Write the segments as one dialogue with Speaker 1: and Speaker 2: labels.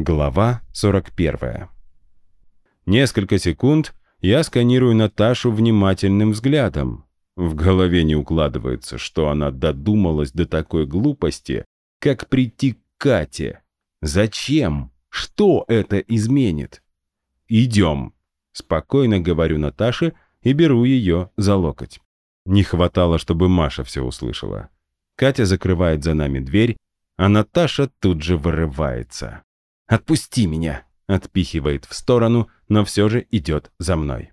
Speaker 1: Глава 41. Несколько секунд я сканирую Наташу внимательным взглядом. В голове не укладывается, что она додумалась до такой глупости, как прийти к Кате. Зачем? Что это изменит? «Идем», — спокойно говорю Наташе и беру ее за локоть. Не хватало, чтобы Маша все услышала. Катя закрывает за нами дверь, а Наташа тут же вырывается. «Отпусти меня!» Отпихивает в сторону, но все же идет за мной.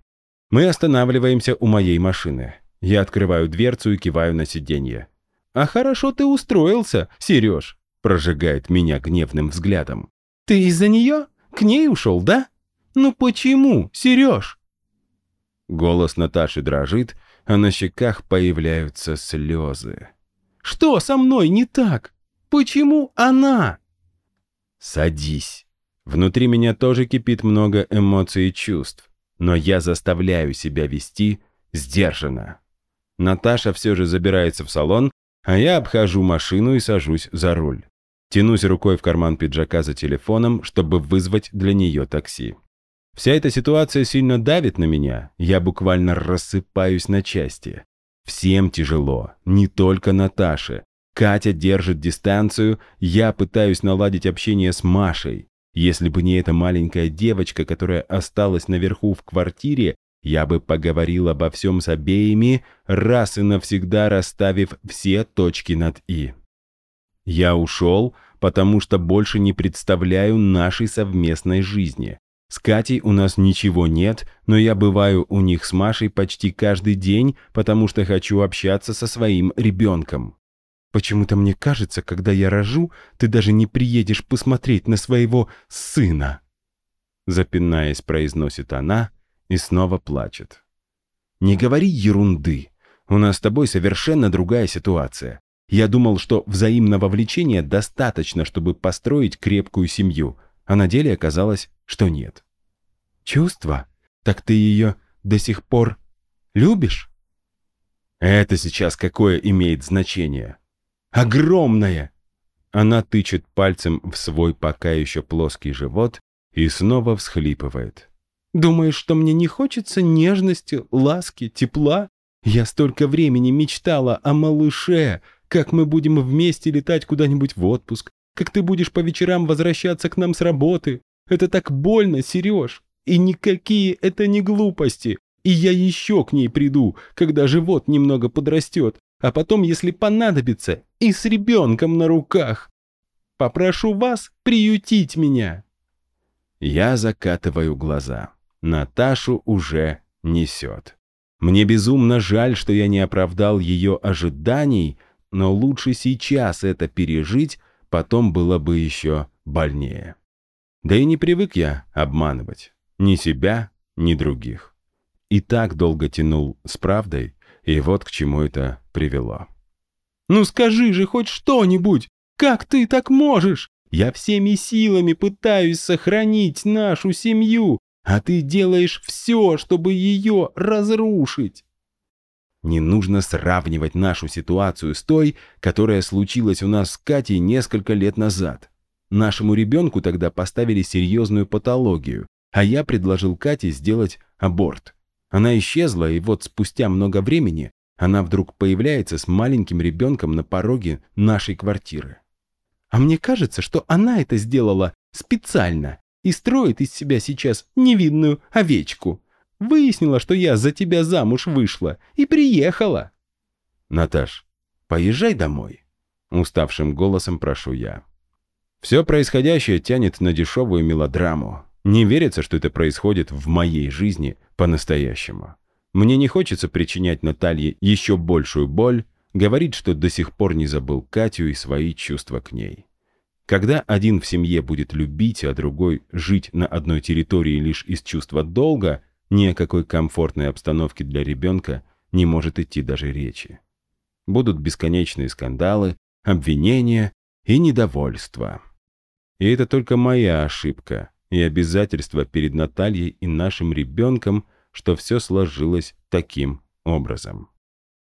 Speaker 1: Мы останавливаемся у моей машины. Я открываю дверцу и киваю на сиденье. «А хорошо ты устроился, Сереж!» Прожигает меня гневным взглядом. «Ты из-за нее? К ней ушел, да? Ну почему, Сереж?» Голос Наташи дрожит, а на щеках появляются слезы. «Что со мной не так? Почему она?» «Садись». Внутри меня тоже кипит много эмоций и чувств, но я заставляю себя вести сдержанно. Наташа все же забирается в салон, а я обхожу машину и сажусь за руль. Тянусь рукой в карман пиджака за телефоном, чтобы вызвать для нее такси. Вся эта ситуация сильно давит на меня, я буквально рассыпаюсь на части. Всем тяжело, не только Наташе. Катя держит дистанцию, я пытаюсь наладить общение с Машей. Если бы не эта маленькая девочка, которая осталась наверху в квартире, я бы поговорил обо всем с обеими, раз и навсегда расставив все точки над «и». Я ушел, потому что больше не представляю нашей совместной жизни. С Катей у нас ничего нет, но я бываю у них с Машей почти каждый день, потому что хочу общаться со своим ребенком. Почему-то мне кажется, когда я рожу, ты даже не приедешь посмотреть на своего сына. Запинаясь, произносит она и снова плачет. Не говори ерунды. У нас с тобой совершенно другая ситуация. Я думал, что взаимного влечения достаточно, чтобы построить крепкую семью, а на деле оказалось, что нет. Чувство? Так ты ее до сих пор любишь? Это сейчас какое имеет значение? Огромное! Она тычет пальцем в свой пока еще плоский живот и снова всхлипывает. «Думаешь, что мне не хочется нежности, ласки, тепла? Я столько времени мечтала о малыше, как мы будем вместе летать куда-нибудь в отпуск, как ты будешь по вечерам возвращаться к нам с работы. Это так больно, Сереж. И никакие это не глупости. И я еще к ней приду, когда живот немного подрастет, а потом, если понадобится, и с ребенком на руках. Попрошу вас приютить меня». Я закатываю глаза. Наташу уже несет. Мне безумно жаль, что я не оправдал ее ожиданий, но лучше сейчас это пережить, потом было бы еще больнее. Да и не привык я обманывать. Ни себя, ни других. И так долго тянул с правдой, и вот к чему это привело. «Ну скажи же хоть что-нибудь! Как ты так можешь? Я всеми силами пытаюсь сохранить нашу семью, а ты делаешь все, чтобы ее разрушить!» Не нужно сравнивать нашу ситуацию с той, которая случилась у нас с Катей несколько лет назад. Нашему ребенку тогда поставили серьезную патологию, а я предложил Кате сделать аборт. Она исчезла, и вот спустя много времени она вдруг появляется с маленьким ребенком на пороге нашей квартиры. А мне кажется, что она это сделала специально и строит из себя сейчас невинную овечку. Выяснила, что я за тебя замуж вышла и приехала. Наташ, поезжай домой. Уставшим голосом прошу я. Все происходящее тянет на дешевую мелодраму. Не верится, что это происходит в моей жизни по-настоящему. Мне не хочется причинять Наталье еще большую боль, говорить, что до сих пор не забыл Катю и свои чувства к ней. Когда один в семье будет любить, а другой жить на одной территории лишь из чувства долга, ни о какой комфортной обстановке для ребенка не может идти даже речи. Будут бесконечные скандалы, обвинения и недовольство. И это только моя ошибка и обязательство перед Натальей и нашим ребенком, что все сложилось таким образом.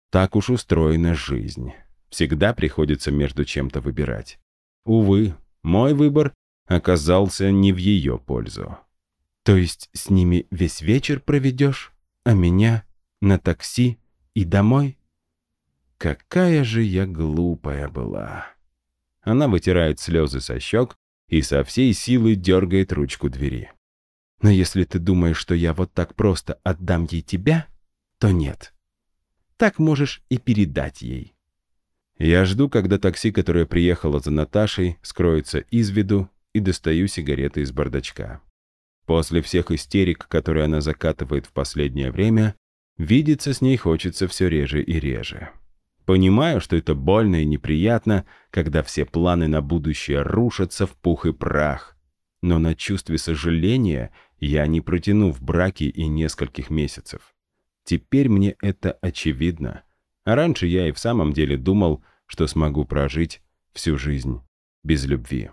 Speaker 1: Так уж устроена жизнь. Всегда приходится между чем-то выбирать. Увы, мой выбор оказался не в ее пользу.
Speaker 2: То есть с ними весь вечер проведешь, а меня на такси и домой?
Speaker 1: Какая же я глупая была. Она вытирает слезы со щек и со всей силы дергает ручку двери.
Speaker 2: Но если ты думаешь, что я вот так просто отдам ей тебя, то нет. Так можешь и передать ей.
Speaker 1: Я жду, когда такси, которое приехало за Наташей, скроется из виду, и достаю сигареты из бардачка. После всех истерик, которые она закатывает в последнее время, видеться с ней хочется все реже и реже. Понимаю, что это больно и неприятно, когда все планы на будущее рушатся в пух и прах. Но на чувстве сожаления я не протяну в браке и нескольких месяцев. Теперь мне это очевидно. А раньше я и в самом деле думал, что смогу прожить всю жизнь без любви.